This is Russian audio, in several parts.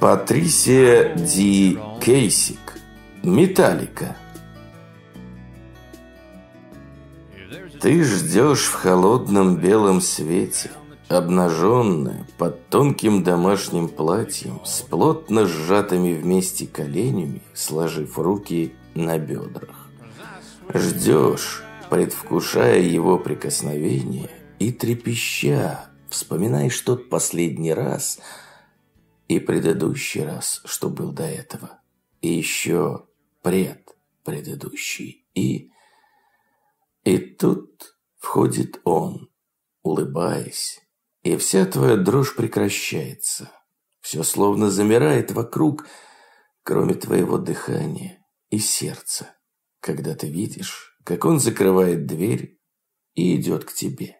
Патрисия Ди Кейсик. Металлика. Ты ждешь в холодном белом свете, обнаженная, под тонким домашним платьем, с плотно сжатыми вместе коленями, сложив руки на бедрах. Ждешь, предвкушая его прикосновение и трепеща, вспоминаешь тот последний раз и предыдущий раз, что был до этого, и еще пред предыдущий, и... И тут входит он, улыбаясь, и вся твоя дрожь прекращается. Все словно замирает вокруг, кроме твоего дыхания и сердца, когда ты видишь, как он закрывает дверь и идет к тебе.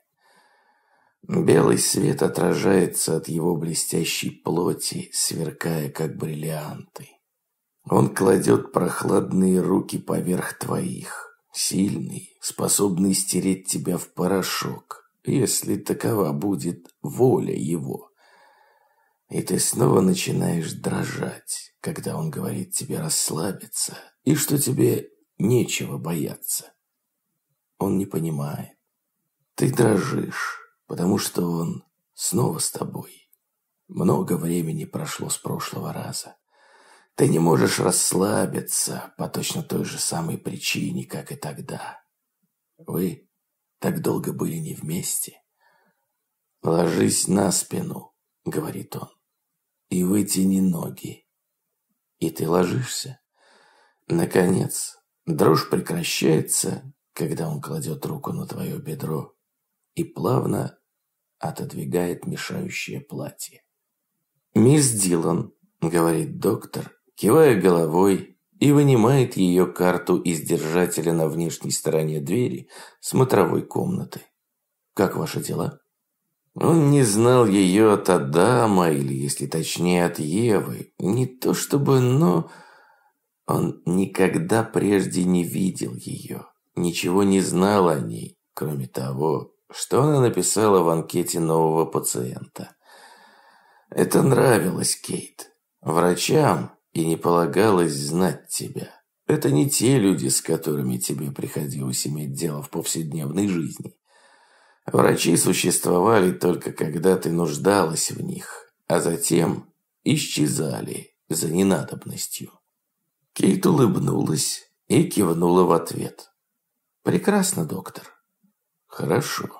Белый свет отражается от его блестящей плоти, сверкая как бриллианты. Он кладет прохладные руки поверх твоих, Сильный, способный стереть тебя в порошок, если такова будет воля его. И ты снова начинаешь дрожать, когда он говорит тебе расслабиться, и что тебе нечего бояться. Он не понимает. Ты дрожишь, потому что он снова с тобой. Много времени прошло с прошлого раза. Ты не можешь расслабиться по точно той же самой причине, как и тогда. Вы так долго были не вместе. «Ложись на спину», — говорит он, — «и вытяни ноги». И ты ложишься. Наконец, дрожь прекращается, когда он кладет руку на твое бедро и плавно отодвигает мешающее платье. «Мисс Дилан», — говорит доктор, кивая головой и вынимает ее карту из держателя на внешней стороне двери смотровой комнаты. «Как ваши дела?» Он не знал ее от Адама, или, если точнее, от Евы. Не то чтобы, но... Он никогда прежде не видел ее, ничего не знал о ней, кроме того, что она написала в анкете нового пациента. Это нравилось Кейт. Врачам, и не полагалось знать тебя. Это не те люди, с которыми тебе приходилось иметь дело в повседневной жизни. Врачи существовали только когда ты нуждалась в них, а затем исчезали за ненадобностью. Кейт улыбнулась и кивнула в ответ. «Прекрасно, доктор». «Хорошо».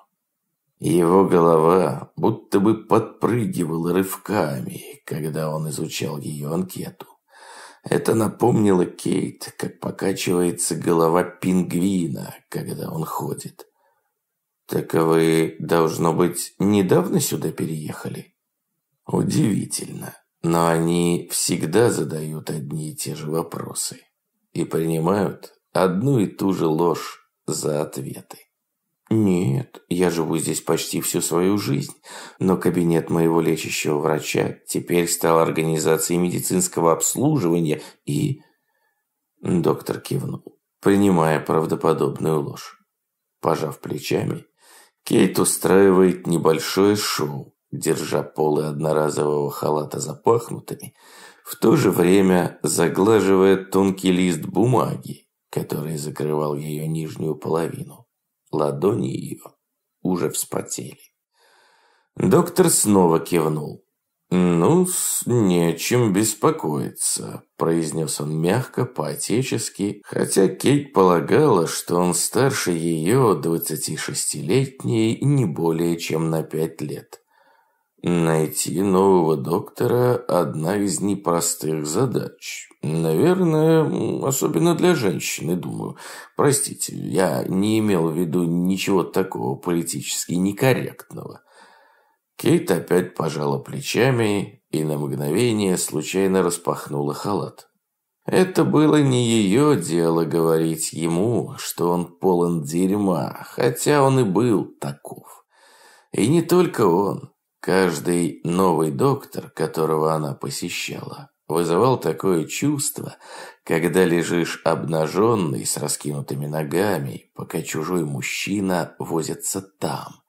Его голова будто бы подпрыгивала рывками, когда он изучал ее анкету. Это напомнило Кейт, как покачивается голова пингвина, когда он ходит. «Так вы, должно быть, недавно сюда переехали?» «Удивительно, но они всегда задают одни и те же вопросы и принимают одну и ту же ложь за ответы. «Нет, я живу здесь почти всю свою жизнь, но кабинет моего лечащего врача теперь стал организацией медицинского обслуживания и...» Доктор кивнул, принимая правдоподобную ложь. Пожав плечами, Кейт устраивает небольшое шоу, держа полы одноразового халата запахнутыми, в то же время заглаживая тонкий лист бумаги, который закрывал ее нижнюю половину. Ладони ее уже вспотели. Доктор снова кивнул. «Ну, нечем беспокоиться», – произнес он мягко, по-отечески, хотя Кейт полагала, что он старше ее, 26-летней, не более чем на пять лет. Найти нового доктора – одна из непростых задач. Наверное, особенно для женщины, думаю. Простите, я не имел в виду ничего такого политически некорректного. Кейт опять пожала плечами и на мгновение случайно распахнула халат. Это было не ее дело говорить ему, что он полон дерьма, хотя он и был таков. И не только он. Каждый новый доктор, которого она посещала, вызывал такое чувство, когда лежишь обнаженный с раскинутыми ногами, пока чужой мужчина возится там.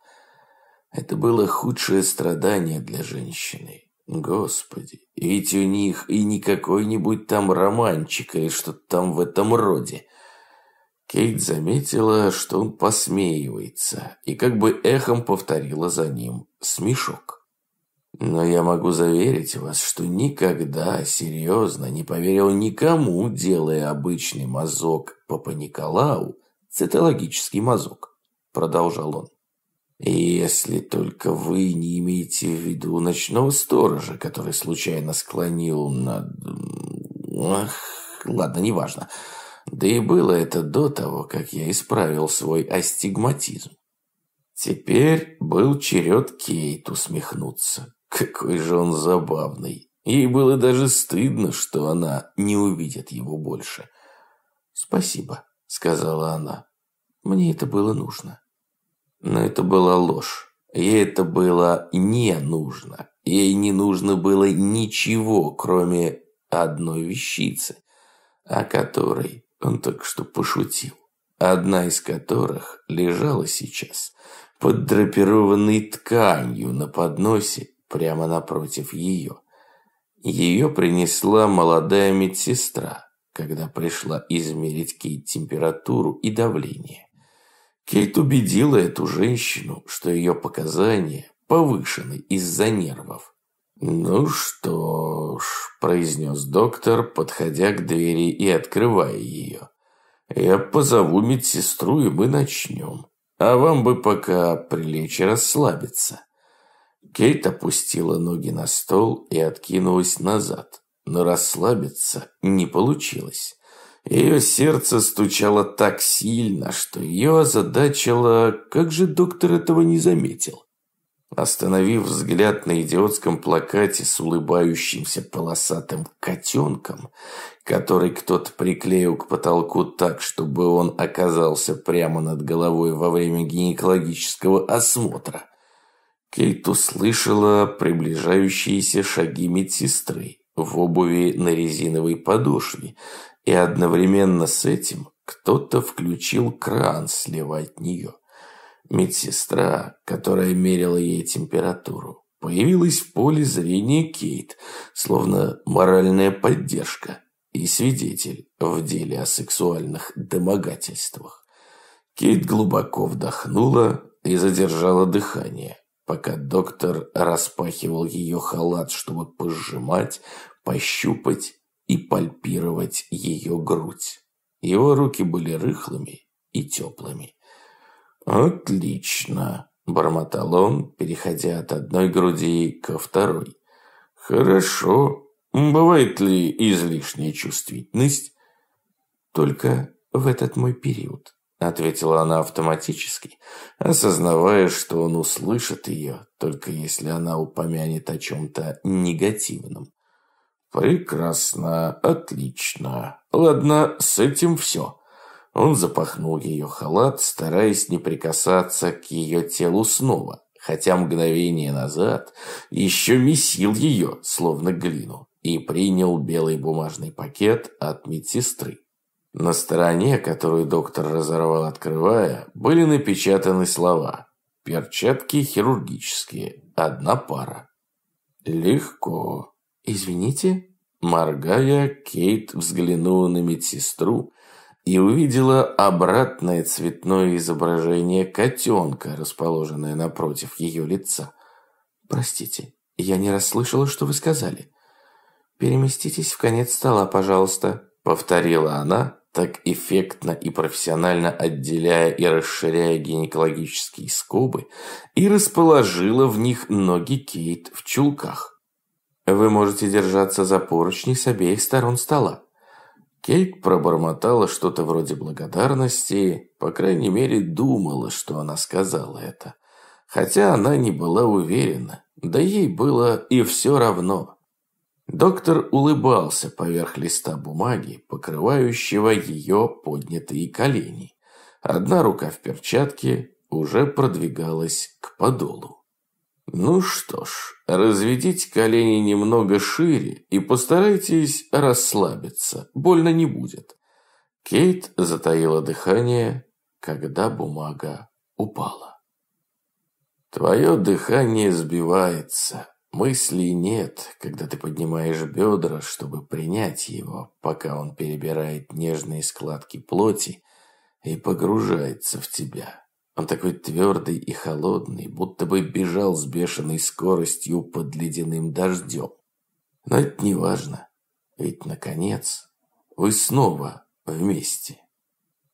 Это было худшее страдание для женщины. Господи, ведь у них и не какой-нибудь там романчик или что-то там в этом роде. Кейт заметила, что он посмеивается, и как бы эхом повторила за ним смешок. Но я могу заверить вас, что никогда серьезно не поверил никому, делая обычный мазок Папа Николау, цитологический мазок, продолжал он. Если только вы не имеете в виду ночного сторожа, который случайно склонил над... Ах, ладно, неважно. Да и было это до того, как я исправил свой астигматизм. Теперь был черед Кейт усмехнуться. Какой же он забавный. Ей было даже стыдно, что она не увидит его больше. «Спасибо», — сказала она. «Мне это было нужно». Но это была ложь. Ей это было не нужно. Ей не нужно было ничего, кроме одной вещицы, о которой он только что пошутил. Одна из которых лежала сейчас под драпированной тканью на подносе прямо напротив ее. Ее принесла молодая медсестра, когда пришла измерить Кейт температуру и давление. Кейт убедила эту женщину, что ее показания повышены из-за нервов. «Ну что ж», – произнес доктор, подходя к двери и открывая ее. «Я позову медсестру, и мы начнем. А вам бы пока прилечь и расслабиться». Кейт опустила ноги на стол и откинулась назад, но расслабиться не получилось. Ее сердце стучало так сильно, что ее озадачило, как же доктор этого не заметил. Остановив взгляд на идиотском плакате с улыбающимся полосатым котенком, который кто-то приклеил к потолку так, чтобы он оказался прямо над головой во время гинекологического осмотра, Кейт услышала приближающиеся шаги медсестры в обуви на резиновой подошве, и одновременно с этим кто-то включил кран слева от нее. Медсестра, которая мерила ей температуру, появилась в поле зрения Кейт, словно моральная поддержка и свидетель в деле о сексуальных домогательствах. Кейт глубоко вдохнула и задержала дыхание, пока доктор распахивал ее халат, чтобы пожимать, пощупать и пальпировать ее грудь. Его руки были рыхлыми и теплыми. «Отлично!» – бормотал он, переходя от одной груди ко второй. «Хорошо. Бывает ли излишняя чувствительность?» «Только в этот мой период», – ответила она автоматически, осознавая, что он услышит ее, только если она упомянет о чем-то негативном. «Прекрасно, отлично. Ладно, с этим все». Он запахнул ее халат, стараясь не прикасаться к ее телу снова, хотя мгновение назад еще месил ее, словно глину, и принял белый бумажный пакет от медсестры. На стороне, которую доктор разорвал, открывая, были напечатаны слова «Перчатки хирургические, одна пара». «Легко», «Извините?» Моргая, Кейт взглянула на медсестру и увидела обратное цветное изображение котенка, расположенное напротив ее лица. «Простите, я не расслышала, что вы сказали». «Переместитесь в конец стола, пожалуйста», — повторила она, так эффектно и профессионально отделяя и расширяя гинекологические скобы, и расположила в них ноги Кейт в чулках. Вы можете держаться за поручни с обеих сторон стола. Кейт пробормотала что-то вроде благодарности, по крайней мере, думала, что она сказала это. Хотя она не была уверена, да ей было и все равно. Доктор улыбался поверх листа бумаги, покрывающего ее поднятые колени. Одна рука в перчатке уже продвигалась к подолу. Ну что ж, разведите колени немного шире и постарайтесь расслабиться, больно не будет. Кейт затаила дыхание, когда бумага упала. Твое дыхание сбивается, Мыслей нет, когда ты поднимаешь бедра, чтобы принять его, пока он перебирает нежные складки плоти и погружается в тебя. Он такой твердый и холодный, будто бы бежал с бешеной скоростью под ледяным дождем. Но это не важно, ведь, наконец, вы снова вместе.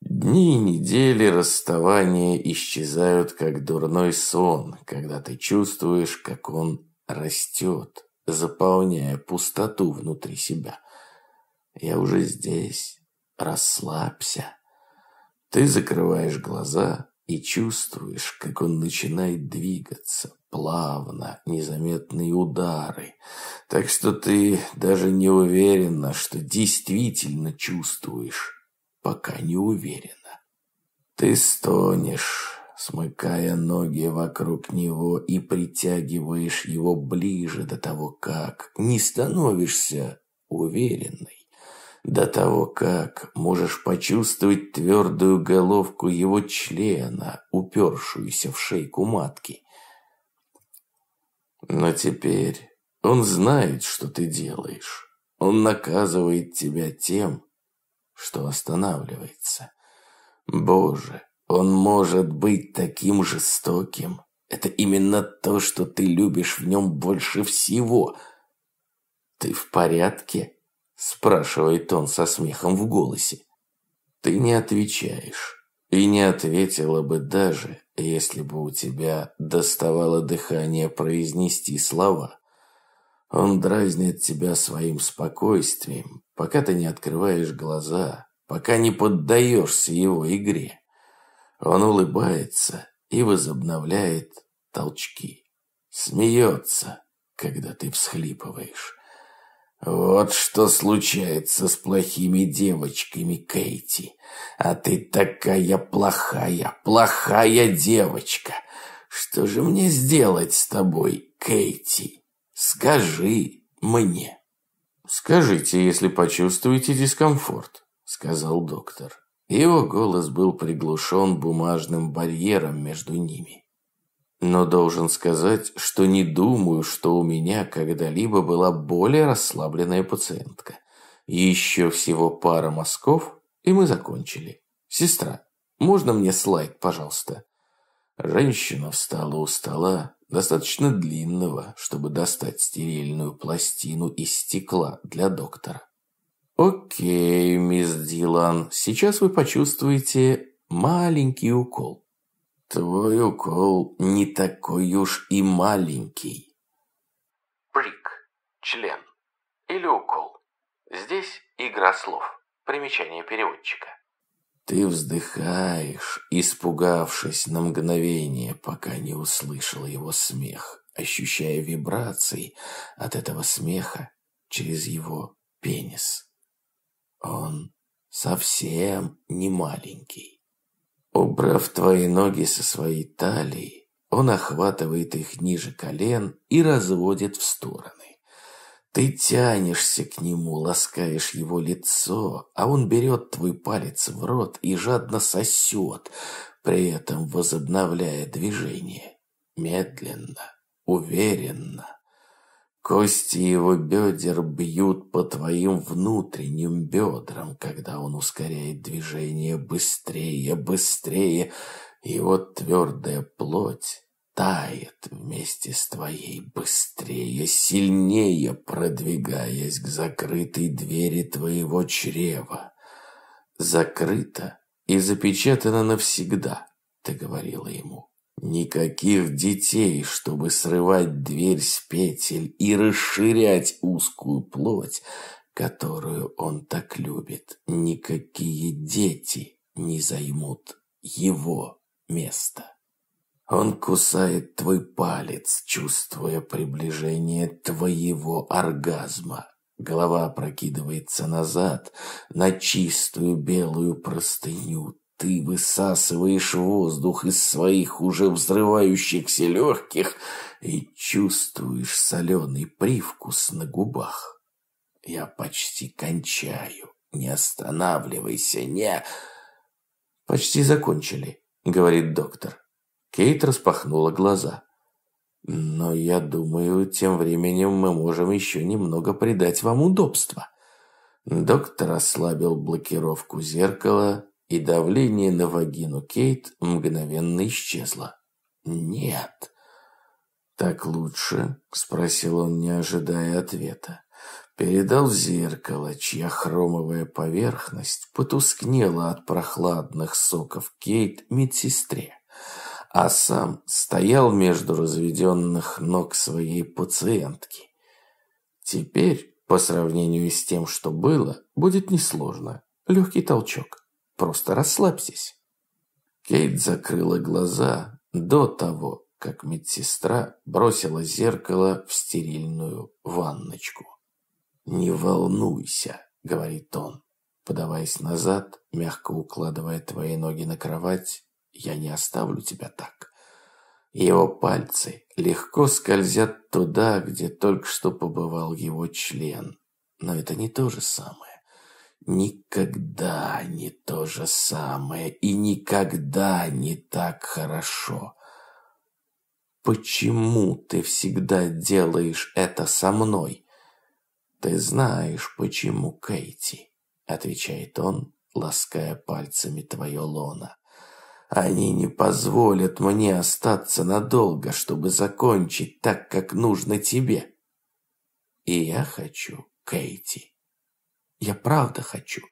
Дни и недели расставания исчезают, как дурной сон, когда ты чувствуешь, как он растет, заполняя пустоту внутри себя. Я уже здесь. Расслабься. Ты закрываешь глаза и чувствуешь, как он начинает двигаться, плавно, незаметные удары. Так что ты даже не уверена, что действительно чувствуешь, пока не уверена. Ты стонешь, смыкая ноги вокруг него и притягиваешь его ближе до того, как не становишься уверенной. До того, как можешь почувствовать твердую головку его члена, упершуюся в шейку матки. Но теперь он знает, что ты делаешь. Он наказывает тебя тем, что останавливается. Боже, он может быть таким жестоким. Это именно то, что ты любишь в нем больше всего. Ты в порядке? Спрашивает он со смехом в голосе. Ты не отвечаешь. И не ответила бы даже, если бы у тебя доставало дыхание произнести слова. Он дразнит тебя своим спокойствием, пока ты не открываешь глаза, пока не поддаешься его игре. Он улыбается и возобновляет толчки. Смеется, когда ты всхлипываешь. Вот что случается с плохими девочками, Кейти. А ты такая плохая, плохая девочка. Что же мне сделать с тобой, Кейти? Скажи мне. Скажите, если почувствуете дискомфорт, сказал доктор. Его голос был приглушен бумажным барьером между ними. Но должен сказать, что не думаю, что у меня когда-либо была более расслабленная пациентка. Еще всего пара мазков, и мы закончили. Сестра, можно мне слайд, пожалуйста? Женщина встала у стола, достаточно длинного, чтобы достать стерильную пластину из стекла для доктора. «Окей, мисс Дилан, сейчас вы почувствуете маленький укол». «Твой укол не такой уж и маленький». Прик. Член. Или укол. Здесь игра слов. Примечание переводчика. Ты вздыхаешь, испугавшись на мгновение, пока не услышал его смех, ощущая вибрации от этого смеха через его пенис. Он совсем не маленький. Убрав твои ноги со своей талии, он охватывает их ниже колен и разводит в стороны. Ты тянешься к нему, ласкаешь его лицо, а он берет твой палец в рот и жадно сосет, при этом возобновляя движение. Медленно, уверенно, Кости его бедер бьют по твоим внутренним бедрам, когда он ускоряет движение быстрее, быстрее, вот твердая плоть тает вместе с твоей быстрее, сильнее продвигаясь к закрытой двери твоего чрева. Закрыто и запечатано навсегда, ты говорила ему. Никаких детей, чтобы срывать дверь с петель и расширять узкую плоть, которую он так любит. Никакие дети не займут его место. Он кусает твой палец, чувствуя приближение твоего оргазма. Голова опрокидывается назад на чистую белую простыню. Ты высасываешь воздух из своих уже взрывающихся легких и чувствуешь соленый привкус на губах. Я почти кончаю. Не останавливайся, не... Почти закончили, говорит доктор. Кейт распахнула глаза. Но я думаю, тем временем мы можем еще немного придать вам удобства. Доктор ослабил блокировку зеркала, и давление на вагину Кейт мгновенно исчезло. «Нет». «Так лучше?» – спросил он, не ожидая ответа. Передал зеркало, чья хромовая поверхность потускнела от прохладных соков Кейт медсестре, а сам стоял между разведенных ног своей пациентки. Теперь, по сравнению с тем, что было, будет несложно. Легкий толчок. Просто расслабьтесь. Кейт закрыла глаза до того, как медсестра бросила зеркало в стерильную ванночку. «Не волнуйся», — говорит он, подаваясь назад, мягко укладывая твои ноги на кровать, «я не оставлю тебя так». Его пальцы легко скользят туда, где только что побывал его член. Но это не то же самое. Никогда не то же самое и никогда не так хорошо. Почему ты всегда делаешь это со мной? Ты знаешь, почему, Кейти, отвечает он, лаская пальцами твое лоно. Они не позволят мне остаться надолго, чтобы закончить так, как нужно тебе. И я хочу, Кейти. Я правда хочу.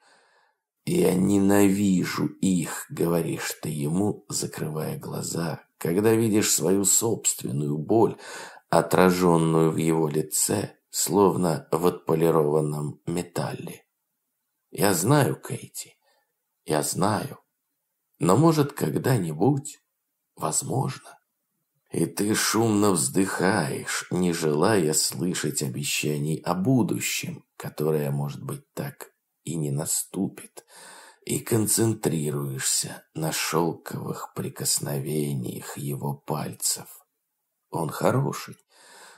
Я ненавижу их, говоришь ты ему, закрывая глаза, когда видишь свою собственную боль, отраженную в его лице, словно в отполированном металле. Я знаю, Кейти, я знаю. Но может когда-нибудь, возможно. И ты шумно вздыхаешь, не желая слышать обещаний о будущем, которое, может быть, так и не наступит и концентрируешься на шелковых прикосновениях его пальцев. Он хороший.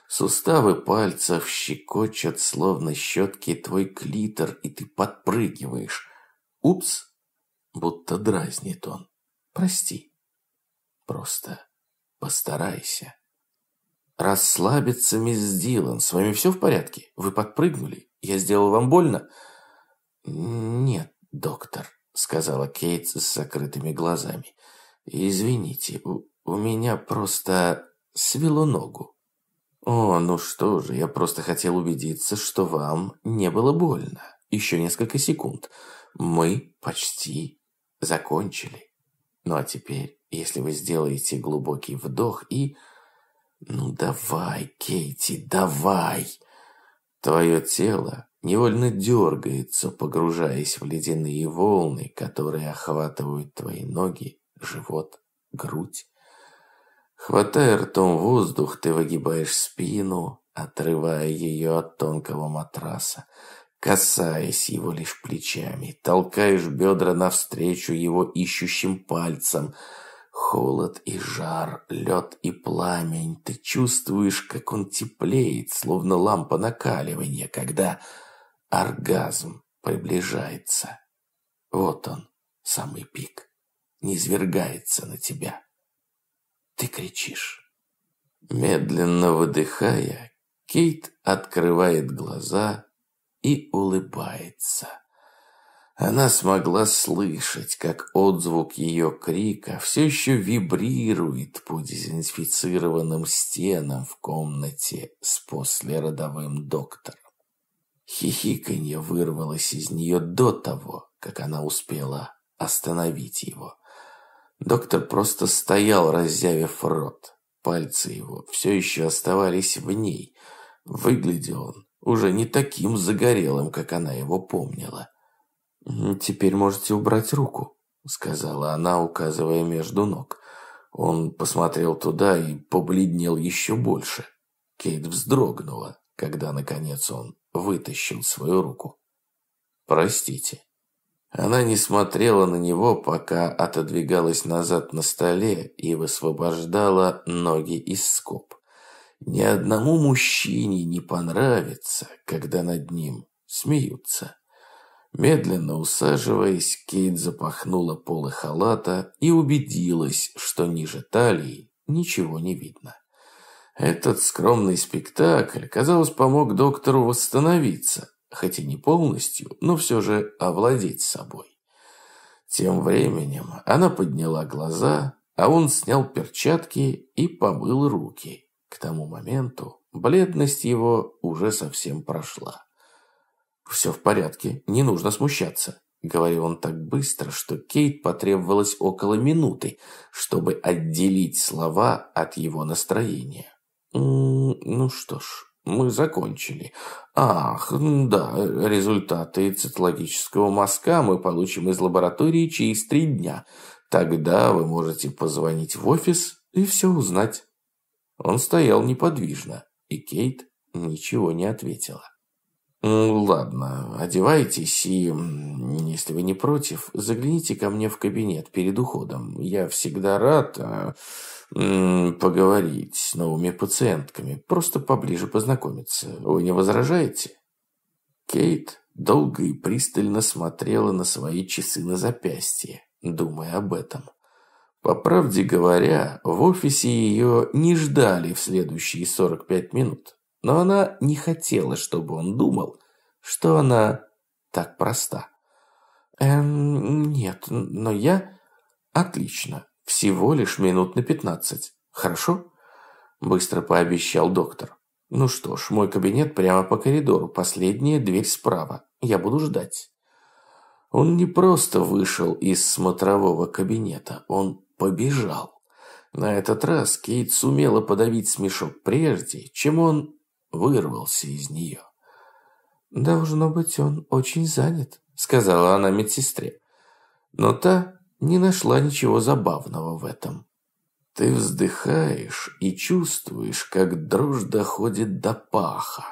Суставы пальцев щекочут, словно щетки твой клитор, и ты подпрыгиваешь. Упс, будто дразнит он. Прости. Просто постарайся. Расслабиться, мисс Дилан. С вами все в порядке? Вы подпрыгнули? Я сделал вам больно? Нет, доктор сказала Кейт с закрытыми глазами. «Извините, у, у меня просто свело ногу». «О, ну что же, я просто хотел убедиться, что вам не было больно. Еще несколько секунд. Мы почти закончили. Ну а теперь, если вы сделаете глубокий вдох и... Ну давай, Кейти, давай!» Твое тело невольно дергается, погружаясь в ледяные волны, которые охватывают твои ноги, живот, грудь. Хватая ртом воздух, ты выгибаешь спину, отрывая ее от тонкого матраса, касаясь его лишь плечами, толкаешь бедра навстречу его ищущим пальцем. Холод и жар, лед и пламень, ты чувствуешь, как он теплеет, словно лампа накаливания, когда Оргазм приближается. Вот он, самый пик, низвергается на тебя. Ты кричишь. Медленно выдыхая, Кейт открывает глаза и улыбается. Она смогла слышать, как отзвук ее крика все еще вибрирует по дезинфицированным стенам в комнате с послеродовым доктором. Хихиканье вырвалось из нее до того, как она успела остановить его. Доктор просто стоял, разъявив рот. Пальцы его все еще оставались в ней. Выглядел он уже не таким загорелым, как она его помнила. «Теперь можете убрать руку», — сказала она, указывая между ног. Он посмотрел туда и побледнел еще больше. Кейт вздрогнула, когда, наконец, он вытащил свою руку. «Простите». Она не смотрела на него, пока отодвигалась назад на столе и высвобождала ноги из скоб. Ни одному мужчине не понравится, когда над ним смеются. Медленно усаживаясь, Кейт запахнула полы халата и убедилась, что ниже талии ничего не видно. Этот скромный спектакль, казалось, помог доктору восстановиться, хоть и не полностью, но все же овладеть собой. Тем временем она подняла глаза, а он снял перчатки и помыл руки. К тому моменту бледность его уже совсем прошла. «Все в порядке, не нужно смущаться», — говорил он так быстро, что Кейт потребовалось около минуты, чтобы отделить слова от его настроения. «Ну что ж, мы закончили. Ах, да, результаты цитологического мазка мы получим из лаборатории через три дня. Тогда вы можете позвонить в офис и все узнать». Он стоял неподвижно, и Кейт ничего не ответила. «Ладно, одевайтесь и, если вы не против, загляните ко мне в кабинет перед уходом. Я всегда рад а, поговорить с новыми пациентками, просто поближе познакомиться. Вы не возражаете?» Кейт долго и пристально смотрела на свои часы на запястье, думая об этом. По правде говоря, в офисе ее не ждали в следующие 45 минут. Но она не хотела, чтобы он думал, что она так проста. «Эм, нет, но я...» «Отлично. Всего лишь минут на пятнадцать. Хорошо?» Быстро пообещал доктор. «Ну что ж, мой кабинет прямо по коридору. Последняя дверь справа. Я буду ждать». Он не просто вышел из смотрового кабинета, он побежал. На этот раз Кейт сумела подавить смешок прежде, чем он вырвался из нее. «Должно быть, он очень занят», — сказала она медсестре. Но та не нашла ничего забавного в этом. Ты вздыхаешь и чувствуешь, как дрожь доходит до паха.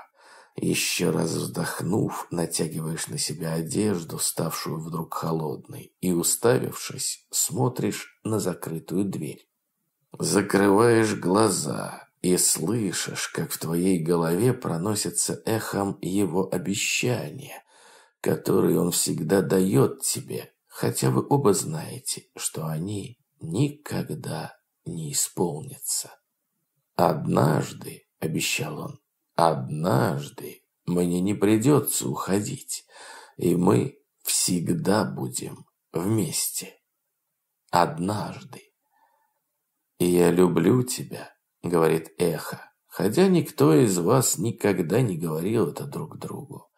Еще раз вздохнув, натягиваешь на себя одежду, ставшую вдруг холодной, и, уставившись, смотришь на закрытую дверь. Закрываешь глаза, и слышишь, как в твоей голове проносится эхом его обещания, которые он всегда дает тебе, хотя вы оба знаете, что они никогда не исполнятся. «Однажды», — обещал он, — «однажды мне не придется уходить, и мы всегда будем вместе. Однажды. И я люблю тебя» говорит эхо, хотя никто из вас никогда не говорил это друг другу.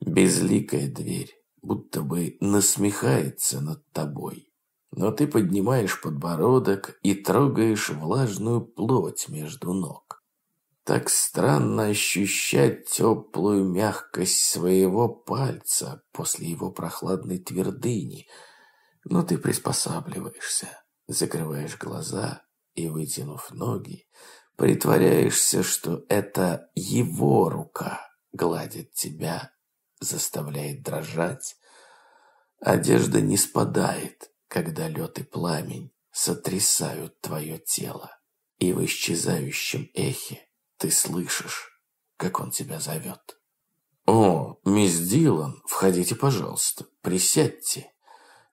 Безликая дверь, будто бы насмехается над тобой. Но ты поднимаешь подбородок и трогаешь влажную плоть между ног. Так странно ощущать теплую мягкость своего пальца после его прохладной твердыни, но ты приспосабливаешься, закрываешь глаза и, вытянув ноги, притворяешься, что это его рука гладит тебя, заставляет дрожать. Одежда не спадает, когда лед и пламень сотрясают твое тело, и в исчезающем эхе ты слышишь, как он тебя зовет. «О, мисс Дилан, входите, пожалуйста, присядьте».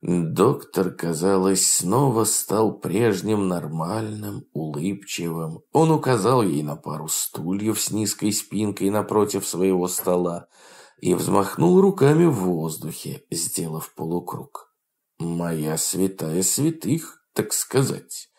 Доктор, казалось, снова стал прежним нормальным, улыбчивым. Он указал ей на пару стульев с низкой спинкой напротив своего стола и взмахнул руками в воздухе, сделав полукруг. «Моя святая святых, так сказать».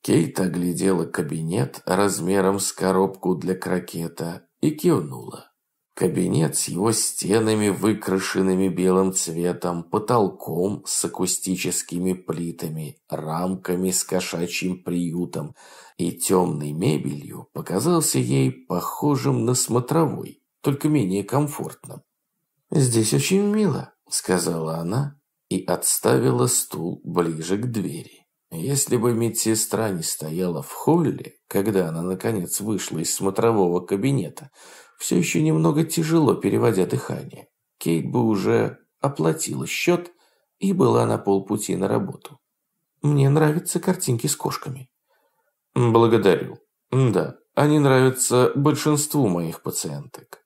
Кейт оглядела кабинет размером с коробку для крокета и кивнула. Кабинет с его стенами, выкрашенными белым цветом, потолком с акустическими плитами, рамками с кошачьим приютом и темной мебелью показался ей похожим на смотровой, только менее комфортным. «Здесь очень мило», — сказала она и отставила стул ближе к двери. Если бы медсестра не стояла в холле, когда она, наконец, вышла из смотрового кабинета, все еще немного тяжело переводя дыхание. Кейт бы уже оплатила счет и была на полпути на работу. Мне нравятся картинки с кошками. Благодарю. Да, они нравятся большинству моих пациенток.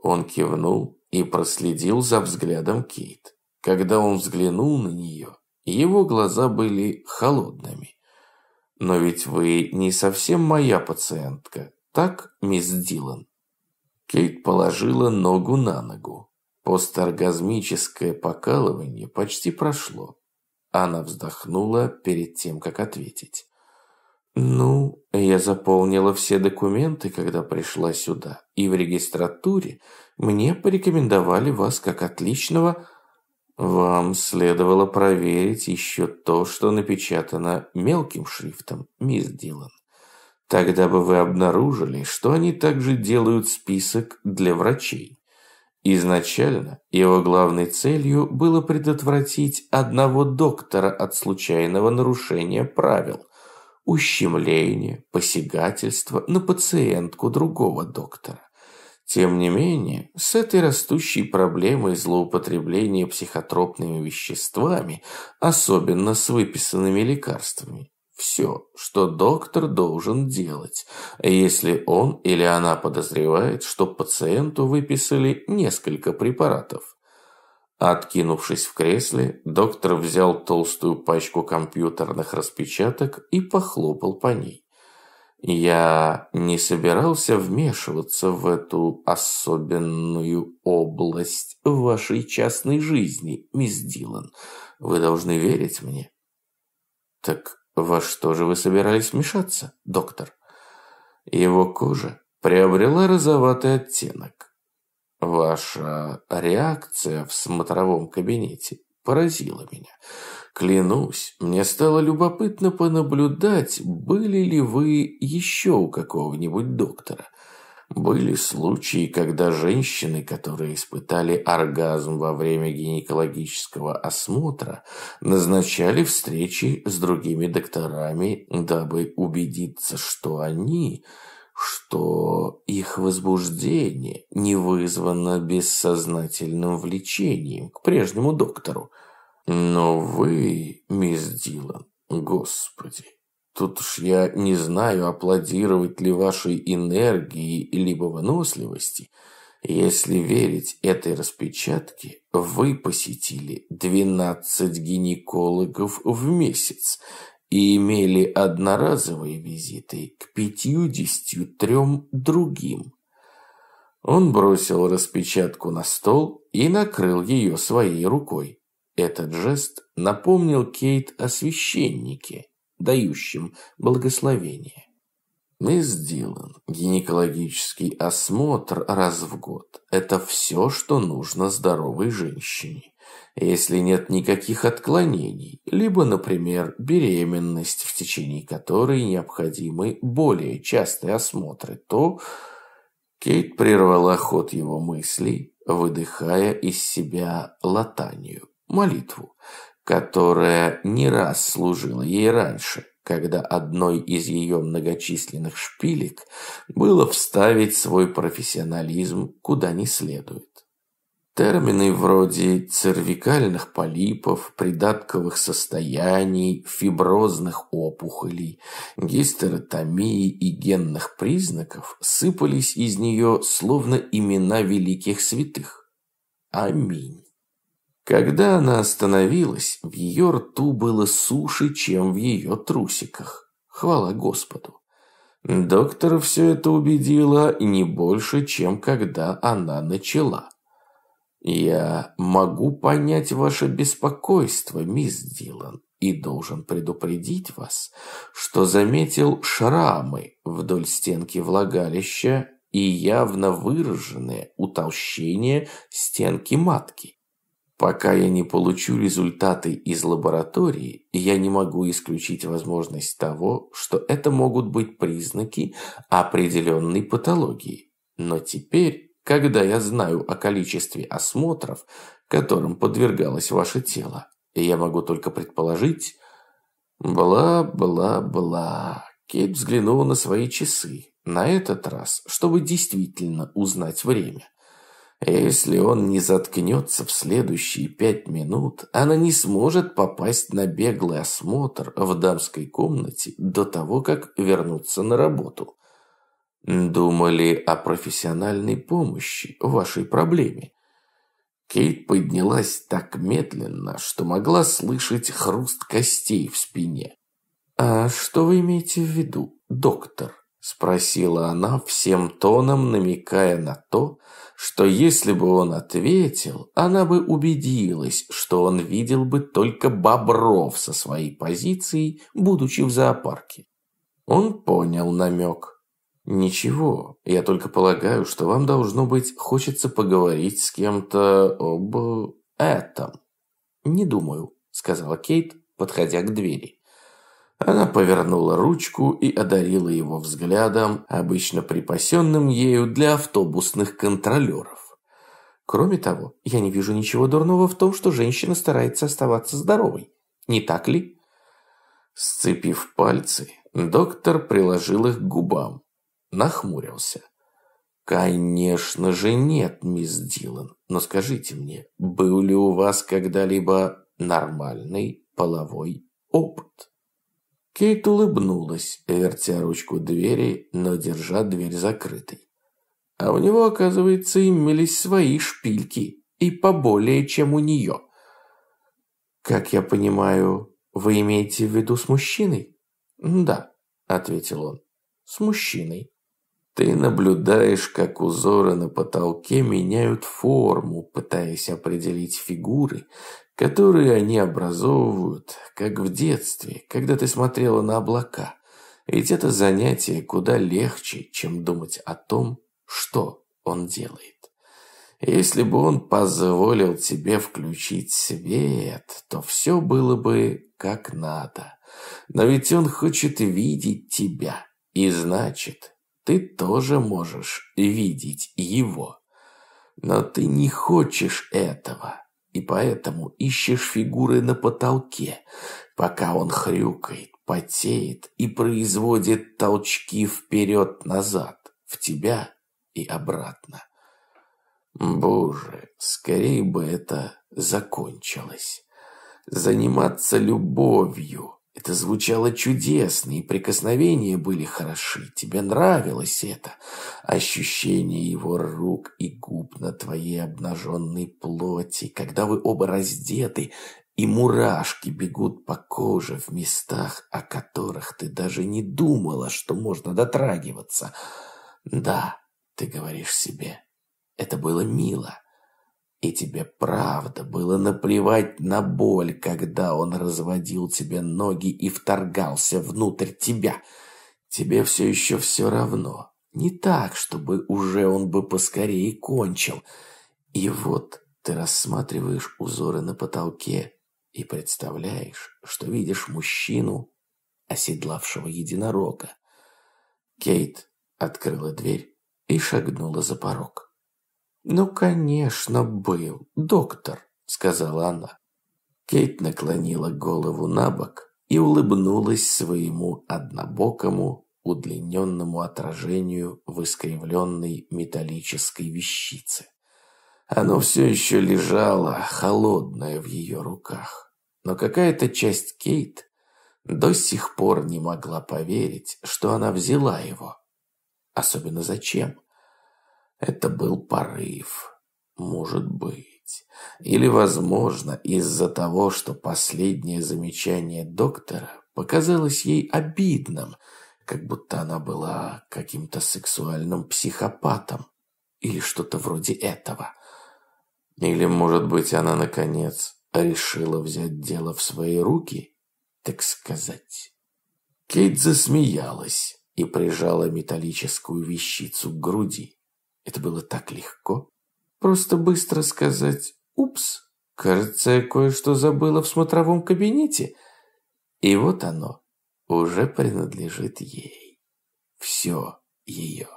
Он кивнул и проследил за взглядом Кейт. Когда он взглянул на нее, его глаза были холодными. Но ведь вы не совсем моя пациентка, так, мисс Дилан? Кейт положила ногу на ногу. Посторгазмическое покалывание почти прошло. Она вздохнула перед тем, как ответить. «Ну, я заполнила все документы, когда пришла сюда, и в регистратуре мне порекомендовали вас как отличного...» «Вам следовало проверить еще то, что напечатано мелким шрифтом, мисс Дилан. Тогда бы вы обнаружили, что они также делают список для врачей. Изначально его главной целью было предотвратить одного доктора от случайного нарушения правил, ущемления, посягательства на пациентку другого доктора. Тем не менее, с этой растущей проблемой злоупотребления психотропными веществами, особенно с выписанными лекарствами, все, что доктор должен делать, если он или она подозревает, что пациенту выписали несколько препаратов. Откинувшись в кресле, доктор взял толстую пачку компьютерных распечаток и похлопал по ней. Я не собирался вмешиваться в эту особенную область вашей частной жизни, мисс Дилан. Вы должны верить мне. Так во что же вы собирались вмешаться, доктор? Его кожа приобрела розоватый оттенок. Ваша реакция в смотровом кабинете поразила меня. Клянусь, мне стало любопытно понаблюдать, были ли вы еще у какого-нибудь доктора. Были случаи, когда женщины, которые испытали оргазм во время гинекологического осмотра, назначали встречи с другими докторами, дабы убедиться, что они, что их возбуждение не вызвано бессознательным влечением к прежнему доктору. Но вы, мисс Дилан, господи, Тут уж я не знаю, аплодировать ли вашей энергии либо выносливости. Если верить этой распечатке, вы посетили 12 гинекологов в месяц и имели одноразовые визиты к 53 другим. Он бросил распечатку на стол и накрыл ее своей рукой. Этот жест напомнил Кейт о священнике, дающим благословение. Мисс Дилан, гинекологический осмотр раз в год – это все, что нужно здоровой женщине. Если нет никаких отклонений, либо, например, беременность, в течение которой необходимы более частые осмотры, то Кейт прервала ход его мыслей, выдыхая из себя латанию, молитву, которая не раз служила ей раньше, когда одной из ее многочисленных шпилек было вставить свой профессионализм куда не следует. Термины вроде цервикальных полипов, придатковых состояний, фиброзных опухолей, гистеротомии и генных признаков сыпались из нее словно имена великих святых. Аминь. Когда она остановилась, в ее рту было суше, чем в ее трусиках. Хвала Господу. Доктора все это убедило не больше, чем когда она начала. «Я могу понять ваше беспокойство, мисс Дилан, и должен предупредить вас, что заметил шрамы вдоль стенки влагалища и явно выраженное утолщение стенки матки. Пока я не получу результаты из лаборатории, я не могу исключить возможность того, что это могут быть признаки определенной патологии. Но теперь, когда я знаю о количестве осмотров, которым подвергалось ваше тело, я могу только предположить... Бла-бла-бла. Кейт взглянула на свои часы. На этот раз, чтобы действительно узнать время. Если он не заткнется в следующие пять минут, она не сможет попасть на беглый осмотр в дамской комнате до того, как вернуться на работу. Думали о профессиональной помощи в вашей проблеме. Кейт поднялась так медленно, что могла слышать хруст костей в спине. «А что вы имеете в виду, доктор?» Спросила она всем тоном, намекая на то, что если бы он ответил, она бы убедилась, что он видел бы только бобров со своей позицией, будучи в зоопарке. Он понял намек. «Ничего, я только полагаю, что вам, должно быть, хочется поговорить с кем-то об этом». «Не думаю», — сказала Кейт, подходя к двери. Она повернула ручку и одарила его взглядом, обычно припасенным ею для автобусных контролеров. Кроме того, я не вижу ничего дурного в том, что женщина старается оставаться здоровой. Не так ли? Сцепив пальцы, доктор приложил их к губам. Нахмурился. «Конечно же нет, мисс Дилан. Но скажите мне, был ли у вас когда-либо нормальный половой опыт?» Кейт улыбнулась, вертя ручку двери, но держа дверь закрытой. А у него, оказывается, имелись свои шпильки, и поболее, чем у нее. «Как я понимаю, вы имеете в виду с мужчиной?» «Да», — ответил он, — «с мужчиной». Ты наблюдаешь, как узоры на потолке меняют форму, пытаясь определить фигуры, которые они образовывают, как в детстве, когда ты смотрела на облака. Ведь это занятие куда легче, чем думать о том, что он делает. Если бы он позволил тебе включить свет, то все было бы как надо. Но ведь он хочет видеть тебя, и значит, ты тоже можешь видеть его. Но ты не хочешь этого и поэтому ищешь фигуры на потолке, пока он хрюкает, потеет и производит толчки вперед-назад, в тебя и обратно. Боже, скорее бы это закончилось. Заниматься любовью это звучало чудесно, и прикосновения были хороши. Тебе нравилось это. Ощущение его рук и губ на твоей обнаженной плоти, когда вы оба раздеты, и мурашки бегут по коже в местах, о которых ты даже не думала, что можно дотрагиваться. Да, ты говоришь себе, это было мило. И тебе правда было наплевать на боль, когда он разводил тебе ноги и вторгался внутрь тебя. Тебе все еще все равно. Не так, чтобы уже он бы поскорее кончил. И вот ты рассматриваешь узоры на потолке и представляешь, что видишь мужчину, оседлавшего единорога. Кейт открыла дверь и шагнула за порог. «Ну, конечно, был, доктор», — сказала она. Кейт наклонила голову на бок и улыбнулась своему однобокому, удлиненному отражению в искривленной металлической вещице. Оно все еще лежало, холодное в ее руках. Но какая-то часть Кейт до сих пор не могла поверить, что она взяла его. Особенно зачем? Это был порыв. Может быть. Или, возможно, из-за того, что последнее замечание доктора показалось ей обидным, как будто она была каким-то сексуальным психопатом или что-то вроде этого. Или, может быть, она, наконец, решила взять дело в свои руки, так сказать. Кейт засмеялась и прижала металлическую вещицу к груди. Это было так легко. Просто быстро сказать «Упс, кажется, я кое-что забыла в смотровом кабинете». И вот оно уже принадлежит ей. Все ее.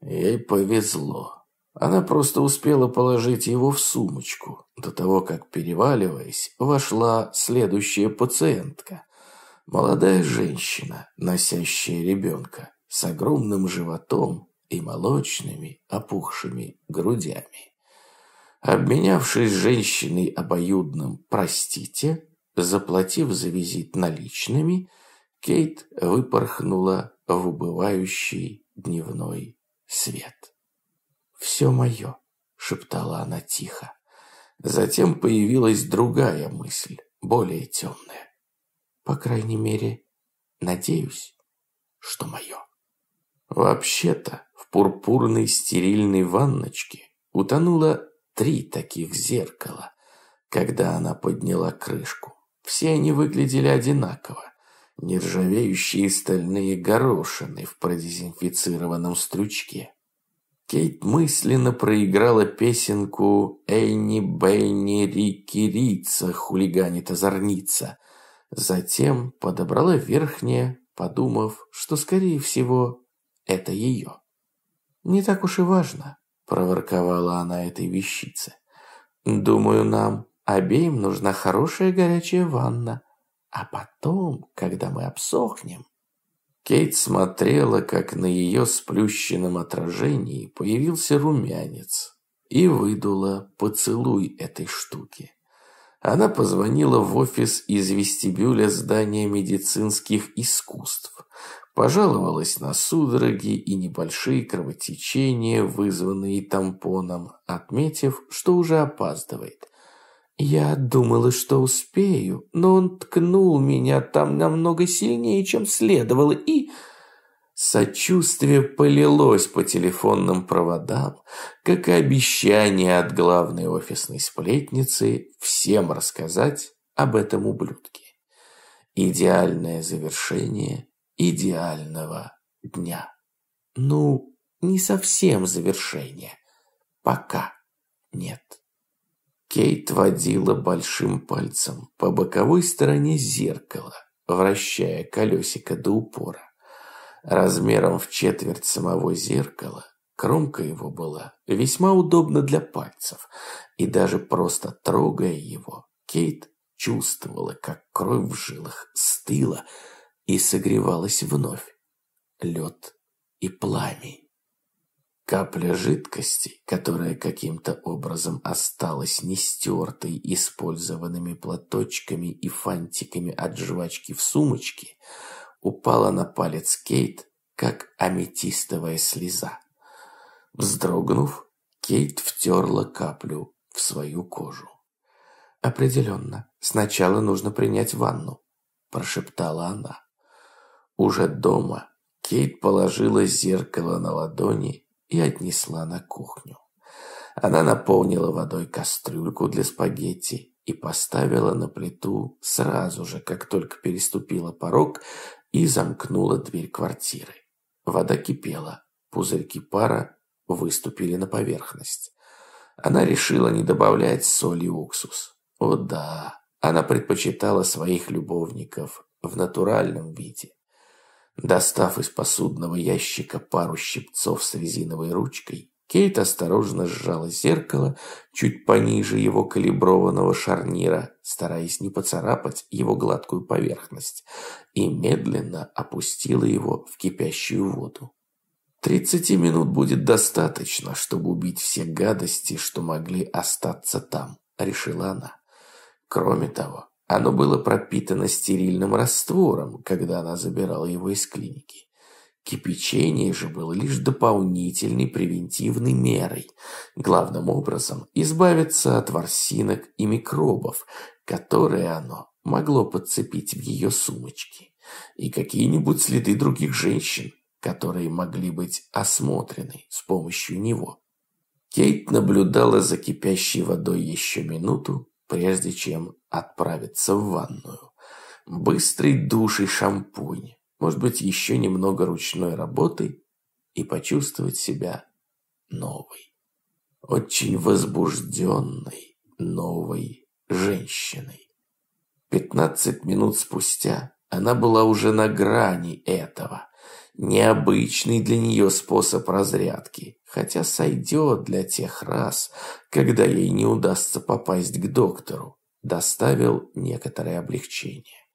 Ей повезло. Она просто успела положить его в сумочку, до того, как, переваливаясь, вошла следующая пациентка. Молодая женщина, носящая ребенка, с огромным животом и молочными, опухшими грудями. Обменявшись женщиной обоюдным «простите», заплатив за визит наличными, Кейт выпорхнула в убывающий дневной свет. «Все мое», — шептала она тихо. Затем появилась другая мысль, более темная. «По крайней мере, Надеюсь, что мое. Вообще-то, в пурпурной стерильной ванночке утонуло три таких зеркала, когда она подняла крышку. Все они выглядели одинаково. Нержавеющие стальные горошины в продезинфицированном стручке. Кейт мысленно проиграла песенку «Эйни, Бейни, Рики, Рица, хулиганит озорница». Затем подобрала верхнее, подумав, что, скорее всего, это ее. «Не так уж и важно», – проворковала она этой вещице. «Думаю, нам обеим нужна хорошая горячая ванна, а потом, когда мы обсохнем, Кейт смотрела, как на ее сплющенном отражении появился румянец, и выдула поцелуй этой штуки. Она позвонила в офис из вестибюля здания медицинских искусств, пожаловалась на судороги и небольшие кровотечения, вызванные тампоном, отметив, что уже опаздывает. Я думала, что успею, но он ткнул меня там намного сильнее, чем следовало, и... Сочувствие полилось по телефонным проводам, как и обещание от главной офисной сплетницы всем рассказать об этом ублюдке. Идеальное завершение идеального дня. Ну, не совсем завершение. Пока нет. Кейт водила большим пальцем по боковой стороне зеркала, вращая колесико до упора. Размером в четверть самого зеркала, кромка его была весьма удобна для пальцев, и даже просто трогая его, Кейт чувствовала, как кровь в жилах стыла и согревалась вновь. Лед и пламень. Капля жидкости, которая каким-то образом осталась не стертой использованными платочками и фантиками от жвачки в сумочке, упала на палец Кейт, как аметистовая слеза. Вздрогнув, Кейт втерла каплю в свою кожу. «Определенно, сначала нужно принять ванну», – прошептала она. Уже дома Кейт положила зеркало на ладони и отнесла на кухню. Она наполнила водой кастрюльку для спагетти и поставила на плиту сразу же, как только переступила порог и замкнула дверь квартиры. Вода кипела, пузырьки пара выступили на поверхность. Она решила не добавлять соль и уксус. О да, она предпочитала своих любовников в натуральном виде. Достав из посудного ящика пару щипцов с резиновой ручкой, Кейт осторожно сжала зеркало чуть пониже его калиброванного шарнира, стараясь не поцарапать его гладкую поверхность, и медленно опустила его в кипящую воду. Тридцати минут будет достаточно, чтобы убить все гадости, что могли остаться там, решила она. Кроме того, оно было пропитано стерильным раствором, когда она забирала его из клиники. Кипячение же было лишь дополнительной превентивной мерой. Главным образом избавиться от ворсинок и микробов, которые оно могло подцепить в ее сумочке. И какие-нибудь следы других женщин, которые могли быть осмотрены с помощью него. Кейт наблюдала за кипящей водой еще минуту, прежде чем отправиться в ванную. Быстрый душ и шампунь, может быть, еще немного ручной работы и почувствовать себя новой. Очень возбужденной новой женщиной. Пятнадцать минут спустя она была уже на грани этого. Необычный для нее способ разрядки, хотя сойдет для тех раз, когда ей не удастся попасть к доктору, доставил некоторое облегчение.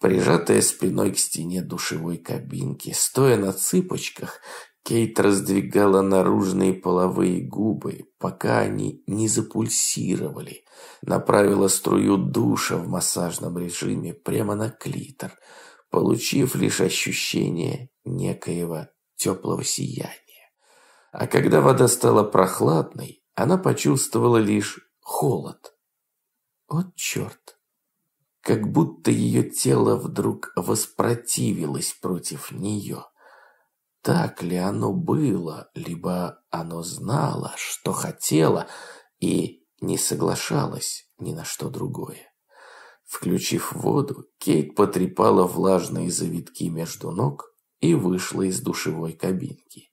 Прижатая спиной к стене душевой кабинки, стоя на цыпочках, Кейт раздвигала наружные половые губы, пока они не запульсировали. Направила струю душа в массажном режиме прямо на клитор, получив лишь ощущение некоего теплого сияния. А когда вода стала прохладной, она почувствовала лишь холод. «О, черт!» как будто ее тело вдруг воспротивилось против нее. Так ли оно было, либо оно знало, что хотело, и не соглашалось ни на что другое. Включив воду, Кейт потрепала влажные завитки между ног и вышла из душевой кабинки.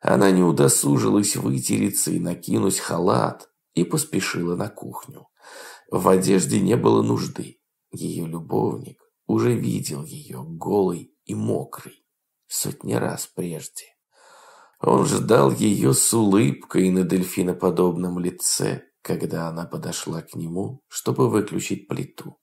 Она не удосужилась вытереться и накинуть халат, и поспешила на кухню. В одежде не было нужды. Ее любовник уже видел ее голой и мокрой сотни раз прежде. Он ждал ее с улыбкой на дельфиноподобном лице, когда она подошла к нему, чтобы выключить плиту.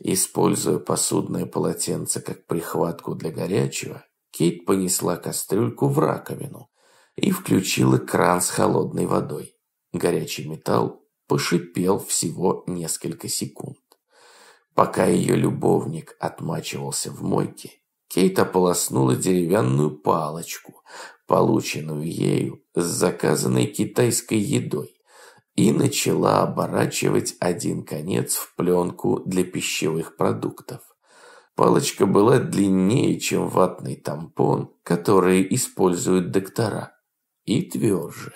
Используя посудное полотенце как прихватку для горячего, Кейт понесла кастрюльку в раковину и включила кран с холодной водой. Горячий металл пошипел всего несколько секунд. Пока ее любовник отмачивался в мойке, Кейт ополоснула деревянную палочку, полученную ею с заказанной китайской едой, и начала оборачивать один конец в пленку для пищевых продуктов. Палочка была длиннее, чем ватный тампон, который используют доктора, и тверже.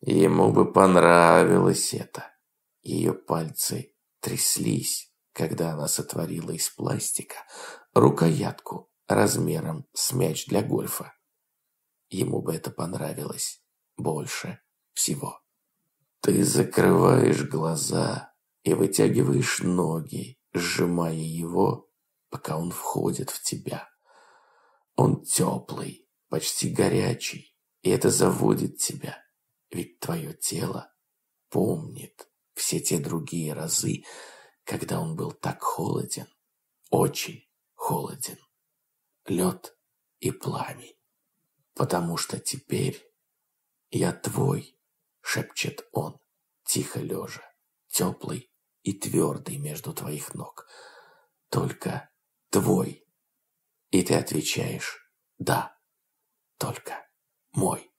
Ему бы понравилось это. Ее пальцы тряслись когда она сотворила из пластика рукоятку размером с мяч для гольфа. Ему бы это понравилось больше всего. Ты закрываешь глаза и вытягиваешь ноги, сжимая его, пока он входит в тебя. Он теплый, почти горячий, и это заводит тебя, ведь твое тело помнит все те другие разы, когда он был так холоден, очень холоден. Лед и пламень. Потому что теперь я твой, шепчет он, тихо лежа, теплый и твердый между твоих ног. Только твой. И ты отвечаешь «да», только мой.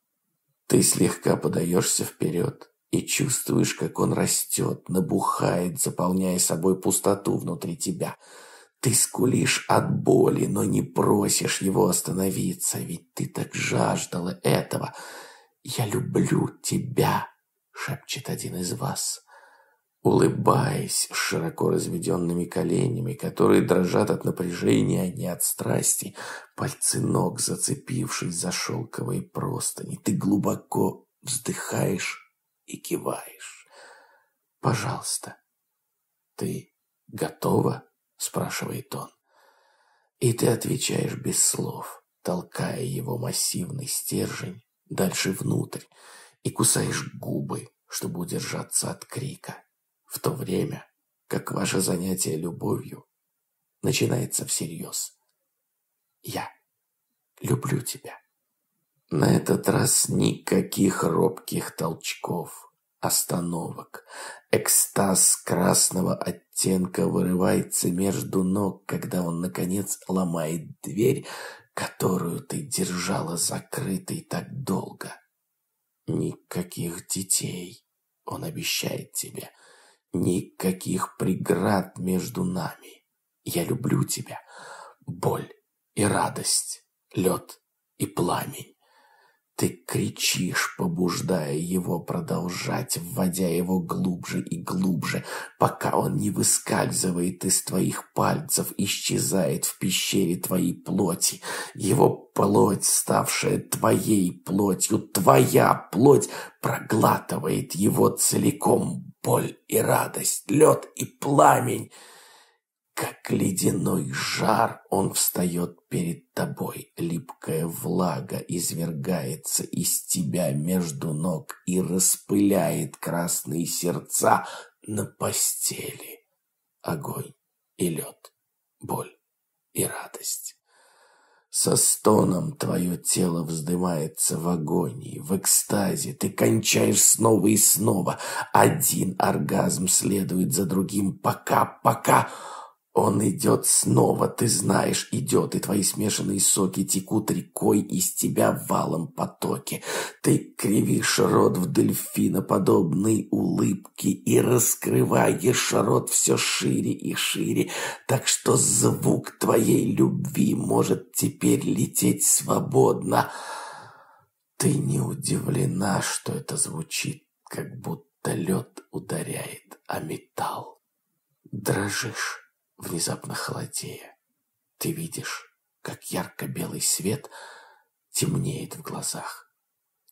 Ты слегка подаешься вперед, и чувствуешь, как он растет, набухает, заполняя собой пустоту внутри тебя. Ты скулишь от боли, но не просишь его остановиться, ведь ты так жаждала этого. «Я люблю тебя», — шепчет один из вас. Улыбаясь широко разведенными коленями, которые дрожат от напряжения, а не от страсти, пальцы ног, зацепившись за шелковые простыни, ты глубоко вздыхаешь и киваешь. «Пожалуйста». «Ты готова?» – спрашивает он. И ты отвечаешь без слов, толкая его массивный стержень дальше внутрь и кусаешь губы, чтобы удержаться от крика, в то время как ваше занятие любовью начинается всерьез. Я люблю тебя. На этот раз никаких робких толчков, остановок. Экстаз красного оттенка вырывается между ног, когда он, наконец, ломает дверь, которую ты держала закрытой так долго. Никаких детей, он обещает тебе. Никаких преград между нами. Я люблю тебя. Боль и радость, лед и пламень. Ты кричишь, побуждая его продолжать, вводя его глубже и глубже, пока он не выскальзывает из твоих пальцев, исчезает в пещере твоей плоти. Его плоть, ставшая твоей плотью, твоя плоть проглатывает его целиком. Боль и радость, лед и пламень — как ледяной жар он встает перед тобой. Липкая влага извергается из тебя между ног и распыляет красные сердца на постели. Огонь и лед, боль и радость. Со стоном твое тело вздымается в агонии, в экстазе. Ты кончаешь снова и снова. Один оргазм следует за другим, пока, пока... Он идет снова, ты знаешь, идет, и твои смешанные соки текут рекой из тебя валом потоке. Ты кривишь рот в дельфиноподобной улыбке и раскрываешь рот все шире и шире, так что звук твоей любви может теперь лететь свободно. Ты не удивлена, что это звучит, как будто лед ударяет о металл. Дрожишь внезапно холодея. Ты видишь, как ярко-белый свет темнеет в глазах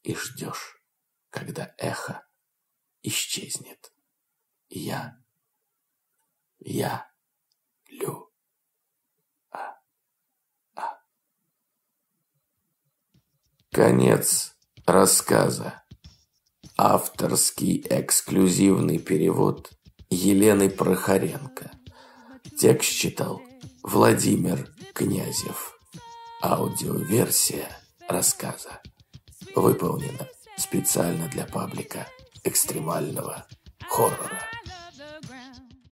и ждешь, когда эхо исчезнет. Я, я, Лю, а, а. Конец рассказа. Авторский эксклюзивный перевод Елены Прохоренко. Текст читал Владимир Князев. Аудиоверсия рассказа выполнена специально для паблика экстремального хоррора.